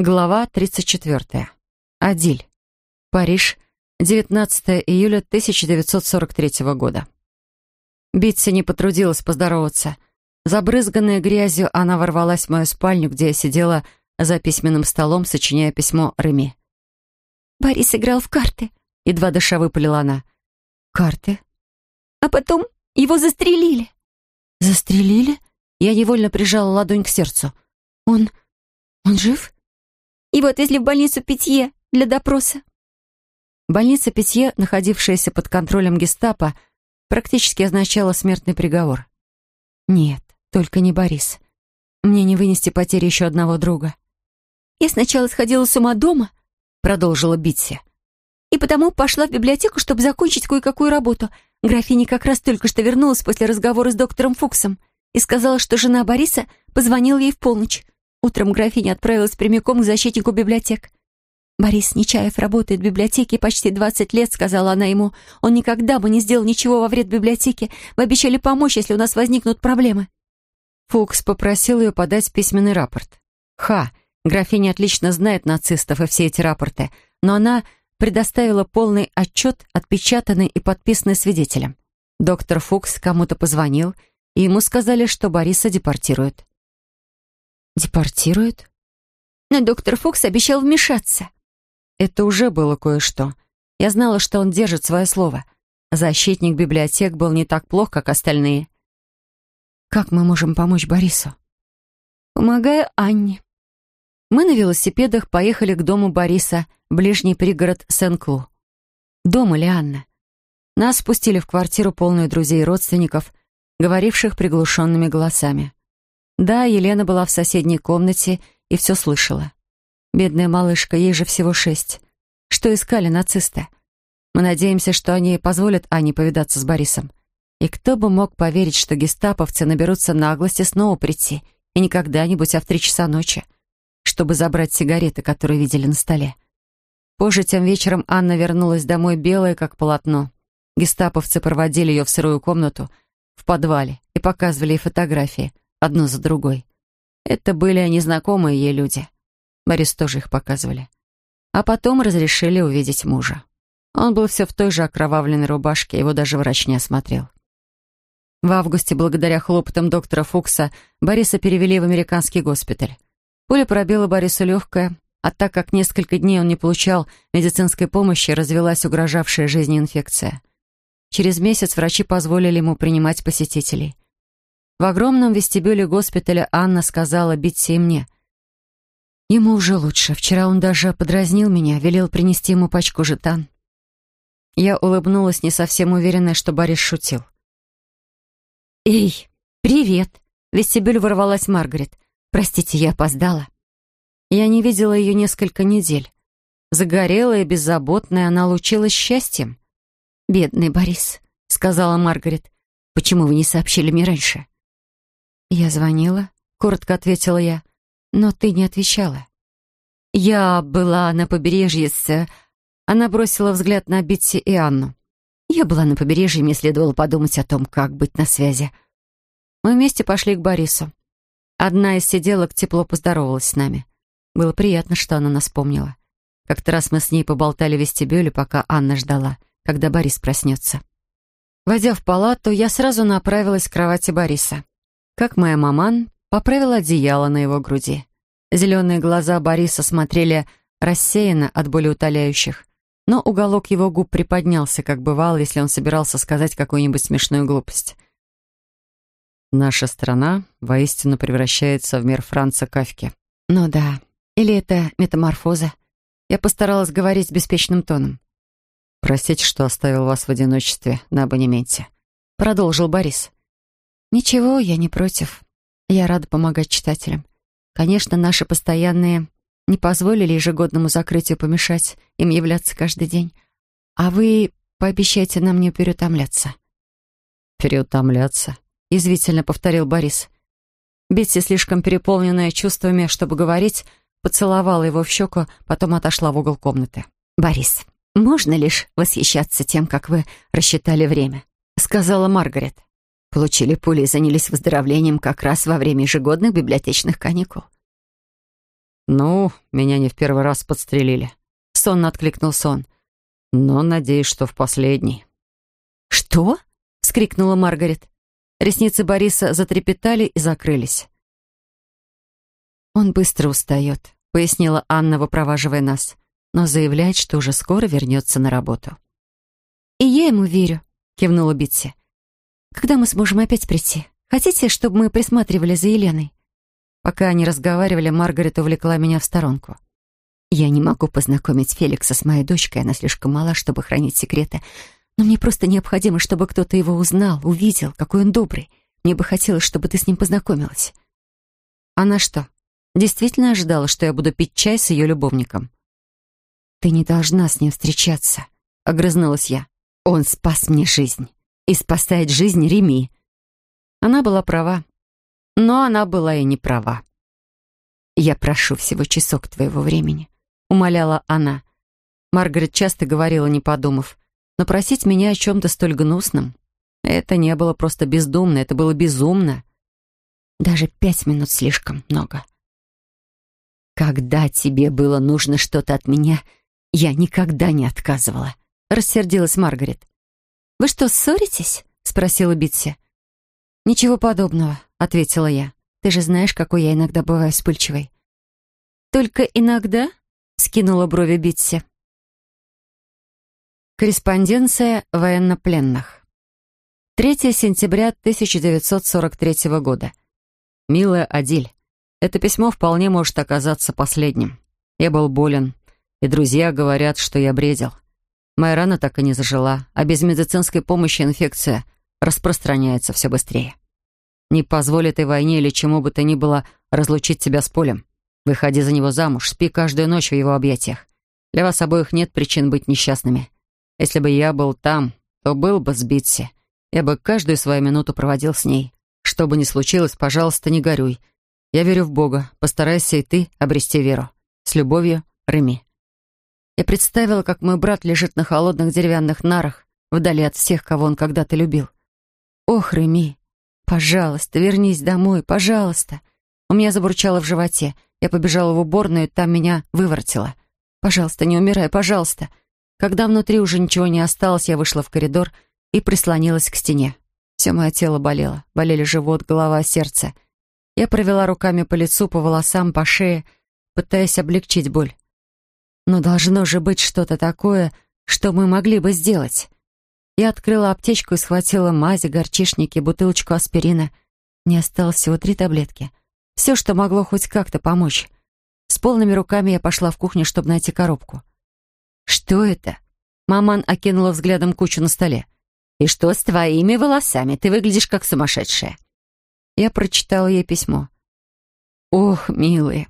Глава 34. Адиль. Париж. 19 июля 1943 года. Битси не потрудилась поздороваться. Забрызганная грязью, она ворвалась в мою спальню, где я сидела за письменным столом, сочиняя письмо Реми. «Борис играл в карты», — едва дыша выпалила она. «Карты?» «А потом его застрелили». «Застрелили?» Я невольно прижала ладонь к сердцу. «Он... он жив?» Его отвезли в больницу Питье для допроса. Больница Питье, находившаяся под контролем гестапо, практически означала смертный приговор. Нет, только не Борис. Мне не вынести потери еще одного друга. «Я сначала сходила с ума дома», — продолжила Битси. «И потому пошла в библиотеку, чтобы закончить кое-какую работу. Графиня как раз только что вернулась после разговора с доктором Фуксом и сказала, что жена Бориса позвонила ей в полночь. Утром графиня отправилась прямиком к защитнику библиотек. «Борис Нечаев работает в библиотеке почти 20 лет», — сказала она ему. «Он никогда бы не сделал ничего во вред библиотеке. Вы обещали помочь, если у нас возникнут проблемы». Фукс попросил ее подать письменный рапорт. Ха, графиня отлично знает нацистов и все эти рапорты, но она предоставила полный отчет, отпечатанный и подписанный свидетелем. Доктор Фукс кому-то позвонил, и ему сказали, что Бориса депортируют. Депортируют? Но доктор Фокс обещал вмешаться. Это уже было кое-что. Я знала, что он держит свое слово. Защитник библиотек был не так плох, как остальные. Как мы можем помочь Борису? Помогая Анне. Мы на велосипедах поехали к дому Бориса, ближний пригород Сен-Клу. Дом или Анна? Нас спустили в квартиру, полную друзей и родственников, говоривших приглушенными голосами. Да, Елена была в соседней комнате и все слышала. Бедная малышка, ей же всего шесть. Что искали нацисты? Мы надеемся, что они позволят Ане повидаться с Борисом. И кто бы мог поверить, что гестаповцы наберутся наглости снова прийти, и не когда-нибудь, а в три часа ночи, чтобы забрать сигареты, которые видели на столе. Позже тем вечером Анна вернулась домой белая, как полотно. Гестаповцы проводили ее в сырую комнату в подвале и показывали ей фотографии — одну за другой. Это были незнакомые ей люди. Борис тоже их показывали. А потом разрешили увидеть мужа. Он был все в той же окровавленной рубашке, его даже врач не осмотрел. В августе, благодаря хлопотам доктора Фукса, Бориса перевели в американский госпиталь. Пуля пробила Борису легкое, а так как несколько дней он не получал медицинской помощи, развелась угрожавшая жизни инфекция. Через месяц врачи позволили ему принимать посетителей. В огромном вестибюле госпиталя Анна сказала Битси и мне. Ему уже лучше. Вчера он даже подразнил меня, велел принести ему пачку жетан. Я улыбнулась, не совсем уверенная, что Борис шутил. «Эй, привет!» В вестибюль ворвалась Маргарет. «Простите, я опоздала». Я не видела ее несколько недель. Загорелая, беззаботная, она лучилась счастьем. «Бедный Борис», — сказала Маргарет. «Почему вы не сообщили мне раньше?» «Я звонила», — коротко ответила я, — «но ты не отвечала». «Я была на побережье с...» Она бросила взгляд на Битси и Анну. «Я была на побережье, мне следовало подумать о том, как быть на связи». Мы вместе пошли к Борису. Одна из сиделок тепло поздоровалась с нами. Было приятно, что она нас помнила. Как-то раз мы с ней поболтали в вестибюле, пока Анна ждала, когда Борис проснется. Войдя в палату, я сразу направилась к кровати Бориса как моя маман поправила одеяло на его груди. Зеленые глаза Бориса смотрели рассеянно от боли утоляющих, но уголок его губ приподнялся, как бывало, если он собирался сказать какую-нибудь смешную глупость. «Наша страна воистину превращается в мир Франца Кафки». «Ну да. Или это метаморфоза?» Я постаралась говорить беспечным тоном. «Простите, что оставил вас в одиночестве на абонементе», — продолжил Борис. «Ничего, я не против. Я рада помогать читателям. Конечно, наши постоянные не позволили ежегодному закрытию помешать им являться каждый день. А вы пообещайте нам не переутомляться». «Переутомляться?» — язвительно повторил Борис. Бетси, слишком переполненная чувствами, чтобы говорить, поцеловала его в щеку, потом отошла в угол комнаты. «Борис, можно лишь восхищаться тем, как вы рассчитали время», — сказала Маргарет. Получили пули и занялись выздоровлением как раз во время ежегодных библиотечных каникул. «Ну, меня не в первый раз подстрелили», — сонно откликнулся он. «Но надеюсь, что в последний». «Что?» — вскрикнула Маргарет. Ресницы Бориса затрепетали и закрылись. «Он быстро устает», — пояснила Анна, выпроваживая нас, но заявляет, что уже скоро вернется на работу. «И я ему верю», — кивнула Битси. «Когда мы сможем опять прийти? Хотите, чтобы мы присматривали за Еленой?» Пока они разговаривали, Маргарет увлекла меня в сторонку. «Я не могу познакомить Феликса с моей дочкой, она слишком мала, чтобы хранить секреты, но мне просто необходимо, чтобы кто-то его узнал, увидел, какой он добрый. Мне бы хотелось, чтобы ты с ним познакомилась». «Она что, действительно ожидала, что я буду пить чай с ее любовником?» «Ты не должна с ним встречаться», — огрызнулась я. «Он спас мне жизнь и спасает жизнь Реми». Она была права, но она была и не права. «Я прошу всего часок твоего времени», — умоляла она. Маргарет часто говорила, не подумав, но просить меня о чем-то столь гнусном — это не было просто бездумно, это было безумно. Даже пять минут слишком много. «Когда тебе было нужно что-то от меня, я никогда не отказывала», — рассердилась Маргарет. «Вы что, ссоритесь?» — спросила Битси. «Ничего подобного», — ответила я. «Ты же знаешь, какой я иногда бываю вспыльчивой». «Только иногда?» — скинула брови Битси. Корреспонденция военнопленных. 3 сентября 1943 года. «Милая Адиль, это письмо вполне может оказаться последним. Я был болен, и друзья говорят, что я бредил. Моя рана так и не зажила, а без медицинской помощи инфекция распространяется все быстрее. Не позволь этой войне или чему бы то ни было разлучить тебя с полем. Выходи за него замуж, спи каждую ночь в его объятиях. Для вас обоих нет причин быть несчастными. Если бы я был там, то был бы с Битси. Я бы каждую свою минуту проводил с ней. Что бы ни случилось, пожалуйста, не горюй. Я верю в Бога. Постарайся и ты обрести веру. С любовью, Реми. Я представила, как мой брат лежит на холодных деревянных нарах, вдали от всех, кого он когда-то любил. Ох, Реми, пожалуйста, вернись домой, пожалуйста. У меня забурчало в животе. Я побежала в уборную, там меня выворотило. Пожалуйста, не умирай, пожалуйста. Когда внутри уже ничего не осталось, я вышла в коридор и прислонилась к стене. Все мое тело болело. Болели живот, голова, сердце. Я провела руками по лицу, по волосам, по шее, пытаясь облегчить боль. Но должно же быть что-то такое, что мы могли бы сделать. Я открыла аптечку и схватила мази, горчишники, бутылочку аспирина. Мне осталось всего три таблетки. Все, что могло хоть как-то помочь. С полными руками я пошла в кухню, чтобы найти коробку. «Что это?» Маман окинула взглядом кучу на столе. «И что с твоими волосами? Ты выглядишь как сумасшедшая». Я прочитала ей письмо. «Ох, милые».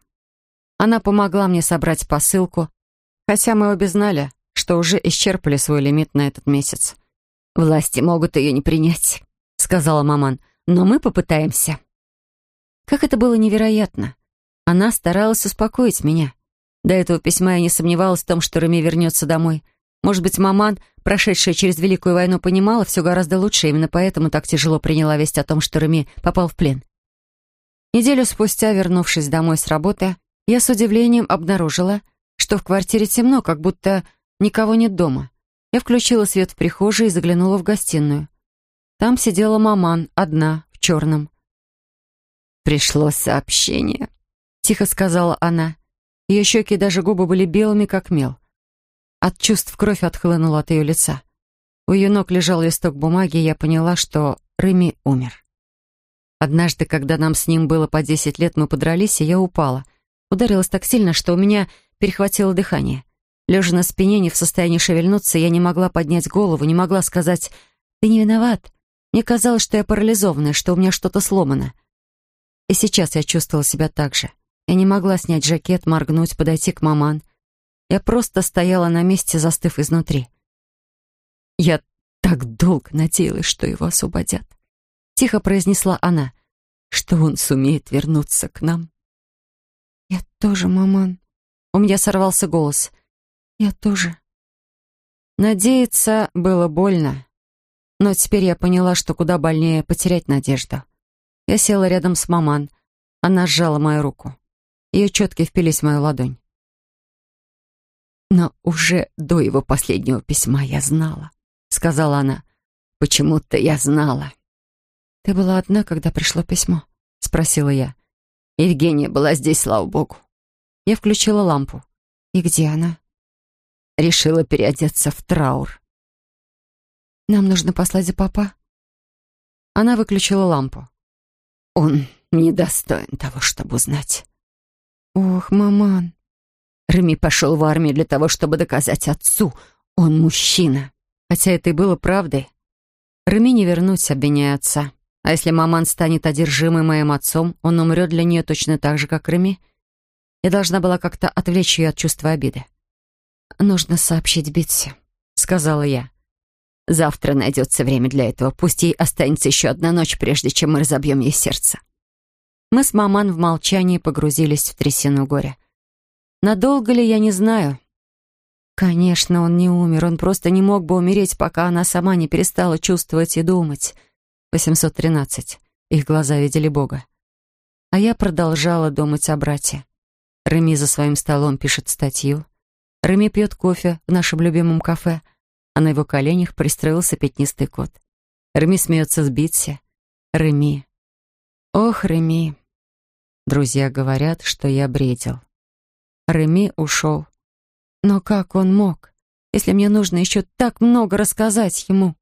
Она помогла мне собрать посылку, хотя мы обе знали, что уже исчерпали свой лимит на этот месяц. «Власти могут ее не принять», — сказала маман, «но мы попытаемся». Как это было невероятно. Она старалась успокоить меня. До этого письма я не сомневалась в том, что Реми вернется домой. Может быть, маман, прошедшая через Великую войну, понимала все гораздо лучше, именно поэтому так тяжело приняла весть о том, что Реми попал в плен. Неделю спустя, вернувшись домой с работы, я с удивлением обнаружила, что в квартире темно, как будто никого нет дома. Я включила свет в прихожей и заглянула в гостиную. Там сидела маман, одна, в черном. «Пришло сообщение», — тихо сказала она. Ее щеки и даже губы были белыми, как мел. От чувств кровь отхлынула от ее лица. У ее ног лежал листок бумаги, и я поняла, что Реми умер. Однажды, когда нам с ним было по десять лет, мы подрались, и я упала. Ударилась так сильно, что у меня перехватило дыхание. Лежа на спине, не в состоянии шевельнуться, я не могла поднять голову, не могла сказать «Ты не виноват». Мне казалось, что я парализованная, что у меня что-то сломано. И сейчас я чувствовала себя так же. Я не могла снять жакет, моргнуть, подойти к маман. Я просто стояла на месте, застыв изнутри. «Я так долго надеялась, что его освободят», — тихо произнесла она, «что он сумеет вернуться к нам». «Я тоже, маман». У меня сорвался голос. «Я тоже». Надеяться было больно, но теперь я поняла, что куда больнее потерять надежду. Я села рядом с маман. Она сжала мою руку. Ее четки впились в мою ладонь. «Но уже до его последнего письма я знала», — сказала она. «Почему-то я знала». «Ты была одна, когда пришло письмо?» — спросила я. Евгения была здесь, слава богу. Я включила лампу. «И где она?» Решила переодеться в траур. «Нам нужно послать за папа?» Она выключила лампу. «Он недостоин того, чтобы узнать». «Ох, маман!» Реми пошел в армию для того, чтобы доказать отцу. Он мужчина. Хотя это и было правдой. Реми не вернуть, обвиняя отца. А если маман станет одержимой моим отцом, он умрет для нее точно так же, как Реми. Я должна была как-то отвлечь ее от чувства обиды. «Нужно сообщить Битси», — сказала я. «Завтра найдется время для этого. Пусть ей останется еще одна ночь, прежде чем мы разобьем ей сердце». Мы с маман в молчании погрузились в трясину горя. Надолго ли, я не знаю. Конечно, он не умер, он просто не мог бы умереть, пока она сама не перестала чувствовать и думать. 813. Их глаза видели Бога. А я продолжала думать о брате. Реми за своим столом пишет статью. Реми пьет кофе в нашем любимом кафе, а на его коленях пристроился пятнистый кот. Реми смеется с Битси. Реми. Ох, Реми. Друзья говорят, что я бредил. Реми ушел. Но как он мог, если мне нужно еще так много рассказать ему?